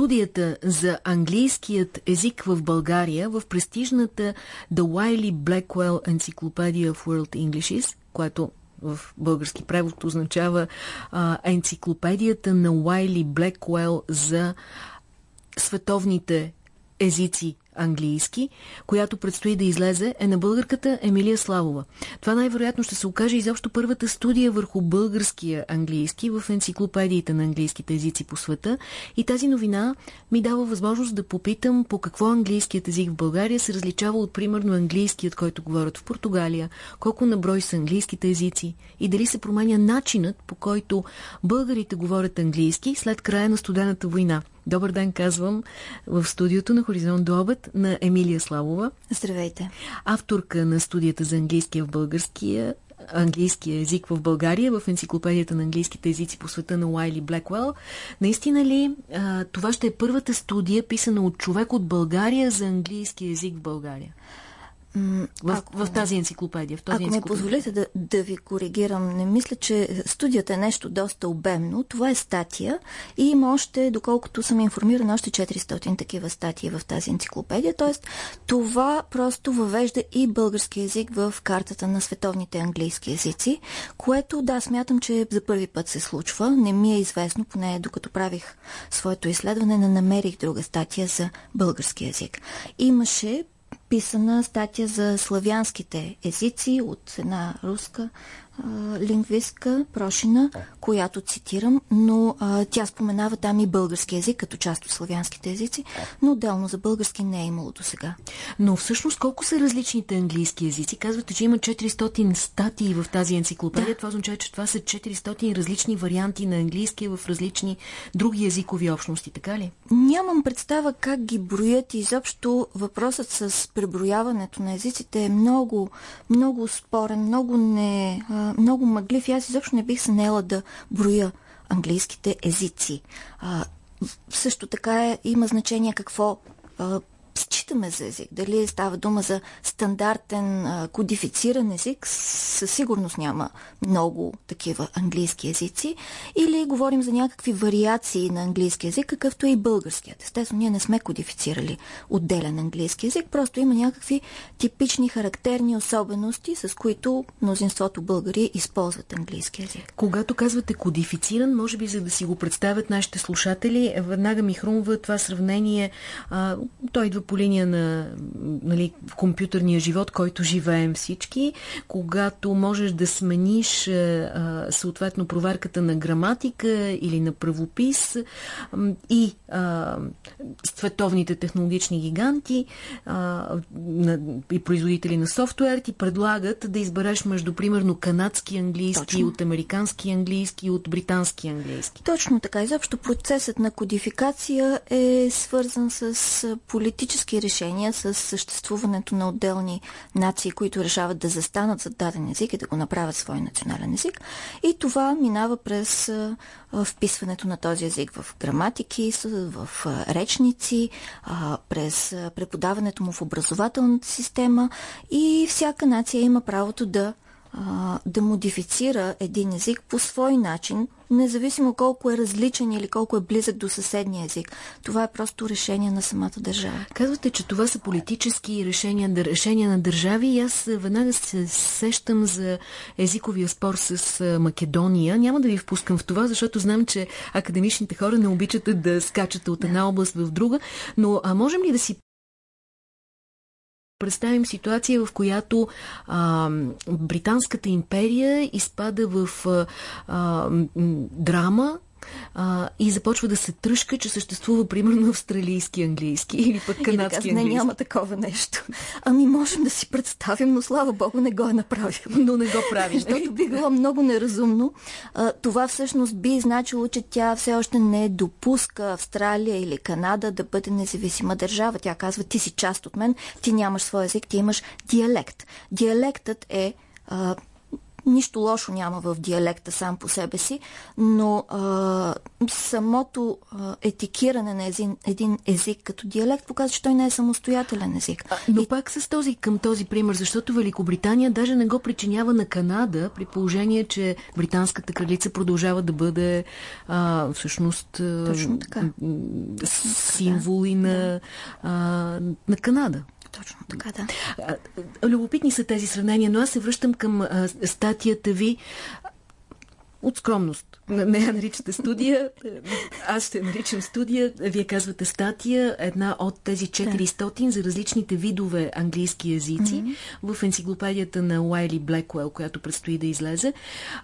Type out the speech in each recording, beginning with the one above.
студията за английският език в България в престижната The Wiley Blackwell Encyclopedia of World Englishes, което в български превод означава а, енциклопедията на Уайли Блекуел за световните езици английски, която предстои да излезе, е на българката Емилия Славова. Това най-вероятно ще се окаже изобщо първата студия върху българския английски в енциклопедиите на английските езици по света. И тази новина ми дава възможност да попитам по какво английският език в България се различава от примерно английският, който говорят в Португалия, колко наброй са английските езици и дали се променя начинът по който българите говорят английски след края на студената война. Добър ден, казвам в студиото на Хоризонт до обед на Емилия Славова. Здравейте. Авторка на студията за английския в българския английския език в България, в енциклопедията на английските езици по света на Уайли Блеквел. Наистина ли а, това ще е първата студия, писана от човек от България за английски език в България? В, ако, в тази енциклопедия. В този ако ми позволите да, да ви коригирам, не мисля, че студията е нещо доста обемно. Това е статия и има още, доколкото съм информирана, още 400 такива статии в тази енциклопедия. Тоест, това просто въвежда и български язик в картата на световните английски езици, което, да, смятам, че за първи път се случва. Не ми е известно, поне докато правих своето изследване, не намерих друга статия за български язик. Имаше писана статия за славянските езици от една руска лингвистка Прошина, която цитирам, но а, тя споменава там и български язик, като част от славянските езици, но отделно за български не е имало до сега. Но всъщност колко са различните английски езици? Казвате, че има 400 статии в тази енциклопедия. Да. Това означава, че това са 400 различни варианти на английски в различни други езикови общности, така ли? Нямам представа как ги броят. Изобщо въпросът с преброяването на езиците е много, много спорен, много не много мъглив и аз изобщо не бих се наела да броя английските езици. А, също така е, има значение какво а, считаме за език. Дали става дума за стандартен а, кодифициран език, със сигурност няма много такива английски езици, или говорим за някакви вариации на английски език, какъвто е и българският. Естествено, ние не сме кодифицирали отделен английски език, просто има някакви типични характерни особености, с които мнозинството българи използват английски език. Когато казвате кодифициран, може би за да си го представят нашите слушатели, веднага ми хрумва това сравнение. А, той идва по линия на нали, компютърния живот, който живеем всички, когато можеш да смениш а, съответно проверката на граматика или на правопис и а, световните технологични гиганти а, на, и производители на софтуер ти предлагат да избереш между примерно канадски английски, Точно. от американски английски, от британски английски. Точно така. Изобщо процесът на кодификация е свързан с политически политически решения с съществуването на отделни нации, които решават да застанат за даден език и да го направят свой национален език. И това минава през вписването на този език в граматики, в речници, през преподаването му в образователната система и всяка нация има правото да да модифицира един език по свой начин, независимо колко е различен или колко е близък до съседния език. Това е просто решение на самата държава. Казвате, че това са политически решения, решения на държави и аз веднага се сещам за езиковия спор с Македония. Няма да ви впускам в това, защото знам, че академичните хора не обичат да скачат от една област в друга, но а можем ли да си представим ситуация, в която а, Британската империя изпада в а, драма, а, и започва да се тръжка, че съществува примерно австралийски английски или пък канадски и да английски. Не, няма такова нещо. Ами можем да си представим, но слава богу не го е направил. Но не го прави. Защото би било много неразумно. А, това всъщност би значило, че тя все още не допуска Австралия или Канада да бъде независима държава. Тя казва, ти си част от мен, ти нямаш свой език, ти имаш диалект. Диалектът е а, нищо лошо няма в диалекта сам по себе си, но а, самото а, етикиране на един, един език като диалект показва, че той не е самостоятелен език. А, но и... пак с този, към този пример, защото Великобритания даже не го причинява на Канада, при положение, че британската кралица продължава да бъде а, всъщност Точно така. символи да. на, а, на Канада. Точно така, да. Любопитни са тези сравнения, но аз се връщам към статията ви от скромност. Не я наричате студия, аз ще наричам студия. Вие казвате статия, една от тези 400 да. за различните видове английски езици mm -hmm. в енциклопедията на Уайли Блекуел, която предстои да излезе.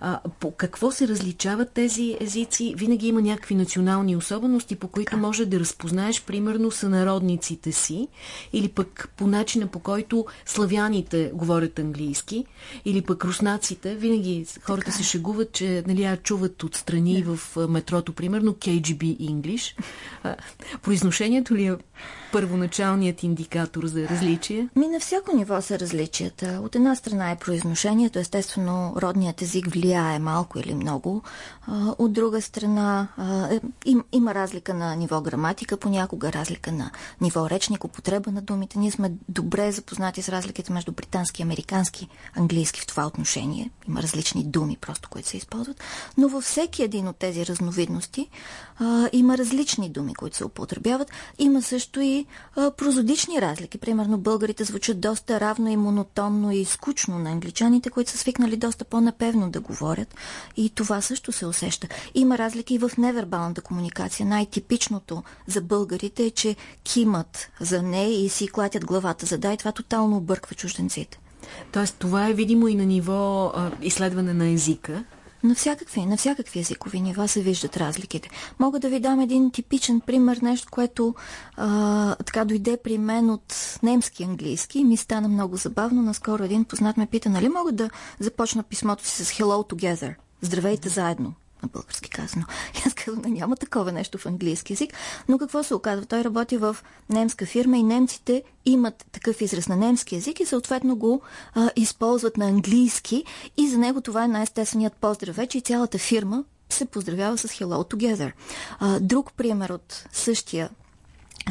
А, по какво се различават тези езици? Винаги има някакви национални особености, по които може да разпознаеш, примерно, сънародниците си, или пък по начина по който славяните говорят английски, или пък руснаците. Винаги хората така. се шегуват, че нали, чуват отстрани да. в метрото, примерно KGB English. Произношението ли е първоначалният индикатор за различие? Ми на всяко ниво са различията. От една страна е произношението, естествено родният език влияе малко или много. От друга страна е, им, има разлика на ниво граматика, понякога разлика на ниво речник, употреба на думите. Ние сме добре запознати с разликите между британски, американски, английски в това отношение. Има различни думи, просто които се използват. Но във всеки един от тези разновидности а, има различни думи, които се употребяват. Има също и а, прозодични разлики. Примерно българите звучат доста равно и монотонно и скучно на англичаните, които са свикнали доста по-напевно да говорят. И това също се усеща. Има разлики и в невербалната комуникация. Най-типичното за българите е, че кимат за не и си клатят главата за да и това тотално обърква чужденците. Тоест това е видимо и на ниво а, изследване на езика, на всякакви, на всякакви езикови нива се виждат разликите. Мога да ви дам един типичен пример, нещо, което а, така дойде при мен от немски английски и ми стана много забавно. Наскоро един познат ме пита, нали мога да започна писмото си с Hello Together? Здравейте заедно на български казано. Аз казвам, няма такова нещо в английски язик. Но какво се оказва? Той работи в немска фирма и немците имат такъв израз на немски язик и съответно го а, използват на английски и за него това е най-естественият поздрав. Вече и цялата фирма се поздравява с Hello Together. А, друг пример от същия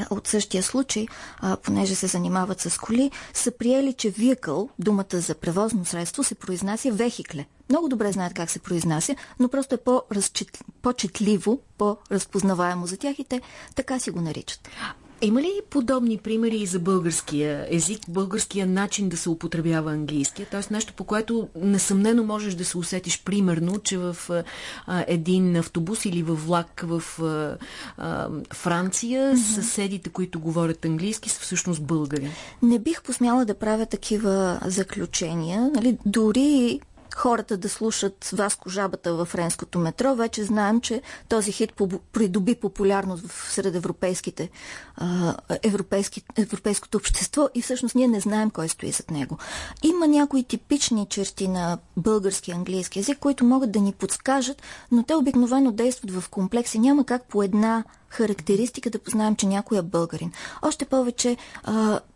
от същия случай, а, понеже се занимават с коли, са приели, че vehicle, думата за превозно средство, се произнася вехикле. Много добре знаят как се произнася, но просто е по-четливо, по-разпознаваемо за тях и те така си го наричат. Има ли подобни примери и за българския език, българския начин да се употребява английския? Т.е. нещо, по което несъмнено можеш да се усетиш примерно, че в а, един автобус или в влак в а, а, Франция mm -hmm. съседите, които говорят английски, са всъщност българи. Не бих посмяла да правя такива заключения. Нали? Дори хората да слушат Васко Жабата във френското метро. Вече знаем, че този хит придоби популярност в сред европейските, европейски, европейското общество и всъщност ние не знаем кой стои зад него. Има някои типични черти на български и английски язик, които могат да ни подскажат, но те обикновено действат в комплекси. Няма как по една характеристика да познаем, че някой е българин. Още повече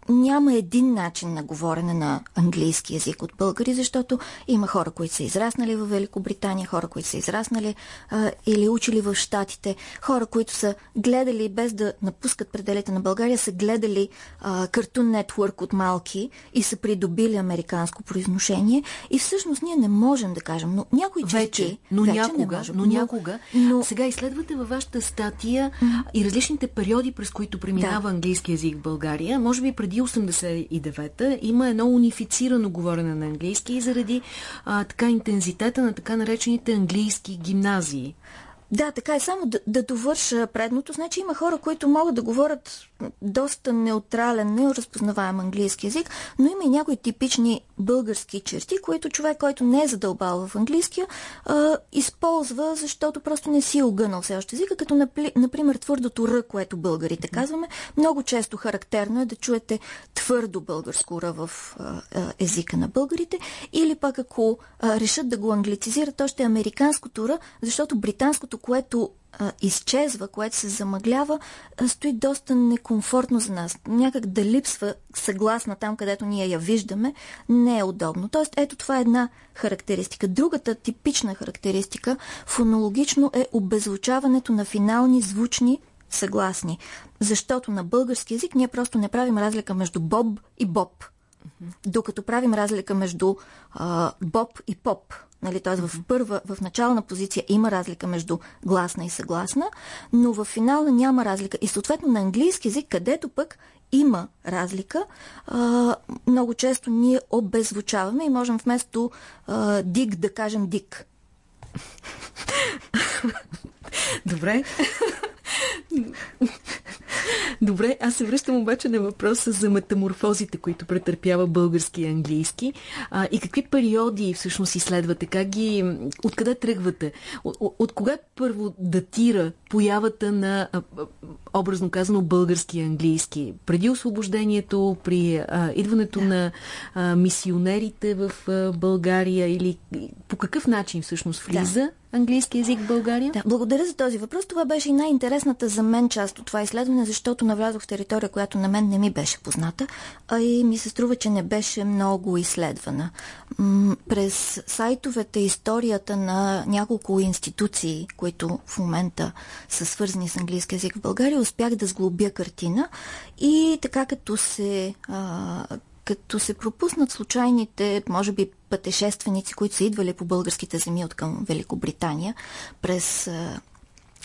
няма един начин на говорене на английски язик от българи, защото има хора, които са израснали в Великобритания, хора, които са израснали а, или учили в Штатите, хора, които са гледали, без да напускат пределите на България, са гледали а, Cartoon Network от малки и са придобили американско произношение. И всъщност ние не можем да кажем, но някои черти... Вече, но вече някога, можем, но, но някога. Но... Сега изследвате във вашата статия и различните периоди, през които преминава да. английски язик в България. Може би преди 89-та има едно унифицирано говорене на английски и заради а, така интензитета на така наречените английски гимназии. Да, така е. Само да, да довърша предното. Значи има хора, които могат да говорят доста неутрален, неразпознаваем английски язик, но има и някои типични български черти, които човек, който не е задълбал в английския, а, използва, защото просто не си е огънал все още езика, като например твърдото р, което българите казваме. Много често характерно е да чуете твърдо българско р в а, езика на българите, или пък ако а, решат да го англицизират, още американското р, защото британското което а, изчезва, което се замъглява, а, стои доста некомфортно за нас. Някак да липсва съгласна там, където ние я виждаме, не е удобно. Тоест, ето това е една характеристика. Другата типична характеристика фонологично е обезвучаването на финални звучни съгласни. Защото на български язик ние просто не правим разлика между боб и боб. Докато правим разлика между а, боб и поп. Нали, т.е. в първа, в начална позиция има разлика между гласна и съгласна, но в финална няма разлика. И съответно на английски язик, където пък има разлика, а, много често ние обезвучаваме и можем вместо а, дик да кажем дик. Добре. Добре, аз се връщам обаче на въпроса за метаморфозите, които претърпява български и английски. А, и какви периоди всъщност изследвате? Как ги, откъде тръгвате? От, от, от кога първо датира появата на, образно казано, български и английски? Преди освобождението, при а, идването да. на а, мисионерите в а, България или по какъв начин всъщност влиза? Да английски язик в България? Да, благодаря за този въпрос. Това беше и най-интересната за мен част от това изследване, защото навлязох в територия, която на мен не ми беше позната, а и ми се струва, че не беше много изследвана. М- през сайтовете историята на няколко институции, които в момента са свързани с английски язик в България, успях да сглобя картина и така като се а, като се пропуснат случайните, може би, пътешественици, които са идвали по българските земи от към Великобритания през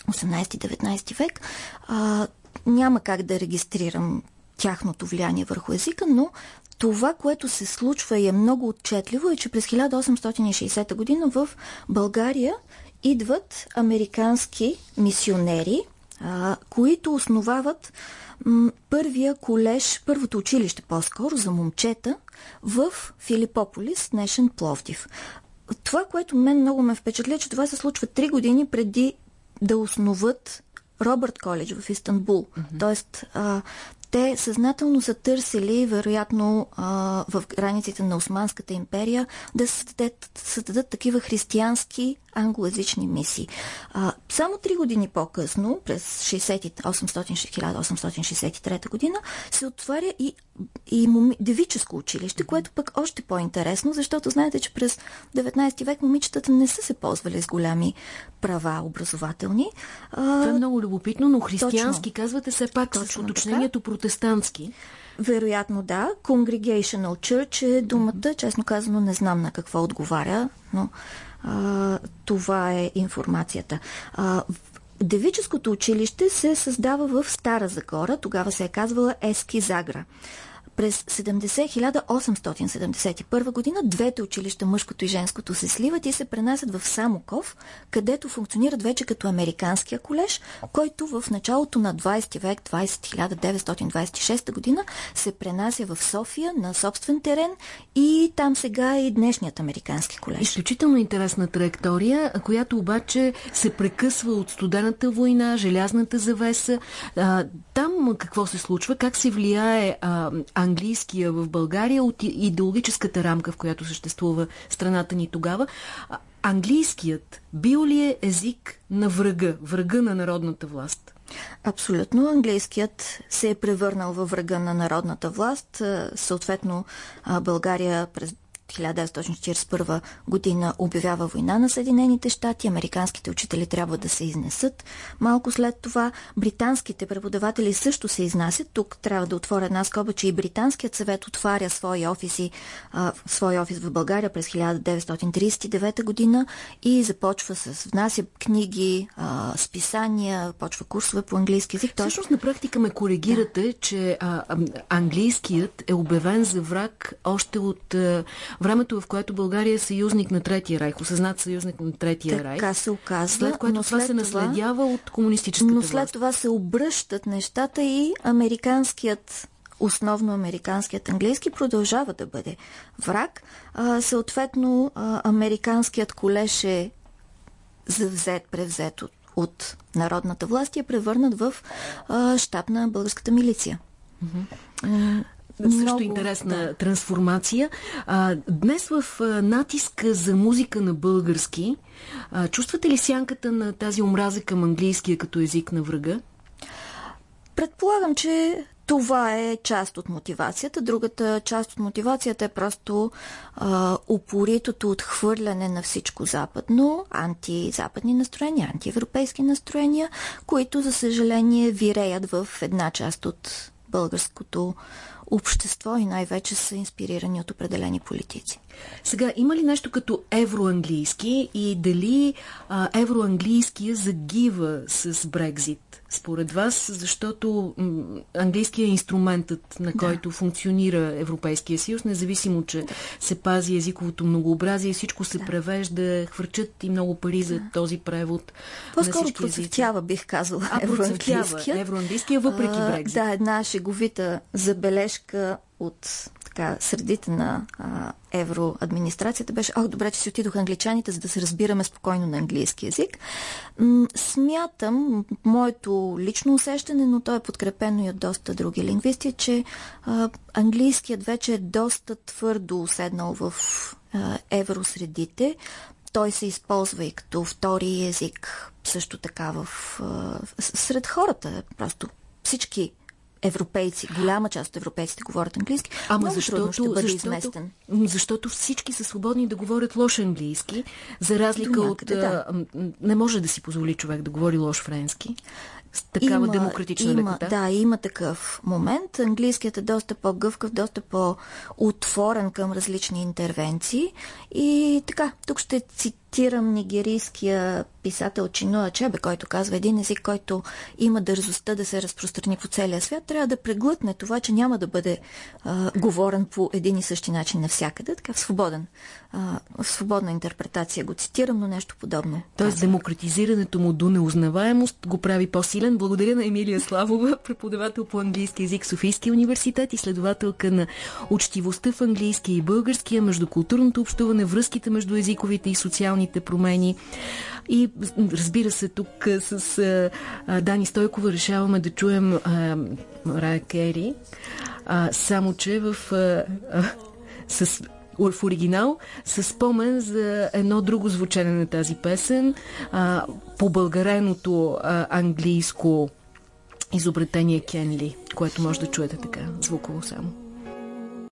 18-19 век, а, няма как да регистрирам тяхното влияние върху езика, но това, което се случва и е много отчетливо, е, че през 1860 година в България идват американски мисионери, а, които основават първия колеж, първото училище по-скоро за момчета в Филипополис, днешен Пловдив. Това, което мен много ме впечатля, че това се случва три години преди да основат Робърт Коледж в Истанбул. Mm-hmm. Тоест, а, те съзнателно са търсили, вероятно, а, в границите на Османската империя, да създадат, създадат такива християнски англоязични мисии. А, само три години по-късно, през 1863 година, се отваря и, и моми, девическо училище, което пък още по-интересно, защото знаете, че през 19 век момичетата не са се ползвали с голями права образователни. А, Това е много любопитно, но християнски точно, казвате все пак точно с уточнението протестантски. Вероятно да. Congregational Church е думата, честно казано не знам на какво отговаря, но а, това е информацията. А, Девическото училище се създава в Стара Загора, тогава се е казвала Ески Загра. През 70, 1871 година двете училища, мъжкото и женското, се сливат и се пренасят в Самоков, където функционират вече като Американския колеж, който в началото на 20 век, 20, 1926 година, се пренася в София на собствен терен и там сега е и днешният Американски колеж. Изключително интересна траектория, която обаче се прекъсва от студената война, желязната завеса. Там какво се случва? Как се влияе а, английския в България от идеологическата рамка, в която съществува страната ни тогава. Английският бил ли е език на врага, врага на народната власт? Абсолютно. Английският се е превърнал във врага на народната власт. Съответно, България през 1941 година обявява война на Съединените щати, американските учители трябва да се изнесат. Малко след това британските преподаватели също се изнасят. Тук трябва да отворя една скоба, че и британският съвет отваря свои офиси, а, свой офис в България през 1939 година и започва с внася книги, а, списания, почва курсове по английски язик. Всъщност на практика ме коригирате, да. че а, английският е обявен за враг още от времето, в което България е съюзник на Третия райх, осъзнат съюзник на Третия райх. Така се оказва. След което но това след се наследява от комунистическата Но след власт. това се обръщат нещата и американският основно американският английски продължава да бъде враг. А, съответно, а, американският колеж е завзет, превзет от, от народната власт и е превърнат в а, щаб на българската милиция. Mm-hmm. Също Много, интересна да. трансформация. А, днес в а, натиска за музика на български, а, чувствате ли сянката на тази омраза към английския като език на врага? Предполагам, че това е част от мотивацията. Другата част от мотивацията е просто а, упоритото отхвърляне на всичко западно, антизападни настроения, антиевропейски настроения, които, за съжаление, виреят в една част от българското общество и най-вече са инспирирани от определени политици. Сега, има ли нещо като евроанглийски и дали а, евроанглийския загива с Брекзит? според вас, защото английският е инструментът, на който да. функционира Европейския съюз, независимо, че да. се пази езиковото многообразие, всичко се да. превежда, хвърчат и много пари за този превод. По-скоро процъфтява, бих казала, евроанглийския. Евроанглийския, въпреки Брекзит. Да, една шеговита забележка от така, средите на а, евроадминистрацията беше, ах, добре, че си отидоха англичаните, за да се разбираме спокойно на английски язик. М- смятам, моето лично усещане, но то е подкрепено и от доста други лингвисти, че а, английският вече е доста твърдо уседнал в а, евросредите. Той се използва и като втори език, също така в, а, сред хората. Просто всички европейци, голяма част от европейците говорят английски, Ама много защото, ще бъде защото, изместен. Защото всички са свободни да говорят лош английски, за разлика някъде, от... Да. Не може да си позволи човек да говори лош френски такава има, демократична има, лекота? Да, има такъв момент. Английският е доста по-гъвкав, доста по-отворен към различни интервенции. И така, тук ще цитирам нигерийския писател Чинуа Чебе, който казва един език, който има дързостта да се разпространи по целия свят, трябва да преглътне това, че няма да бъде а, говорен по един и същи начин навсякъде, така в свободен, а, в свободна интерпретация го цитирам, но нещо подобно. Тоест казва. демократизирането му до неузнаваемост го прави по-силен. Благодаря на Емилия Славова, преподавател по английски язик в Софийския университет и следователка на учтивостта в английски и българския, междукултурното общуване, връзките между езиковите и социалните промени. И разбира се, тук с а, Дани Стойкова решаваме да чуем а, Рая Кери, а, само че в, а, а, с в оригинал с спомен за едно друго звучене на тази песен, а, по българеното а, английско изобретение Кенли, което може да чуете така, звуково само.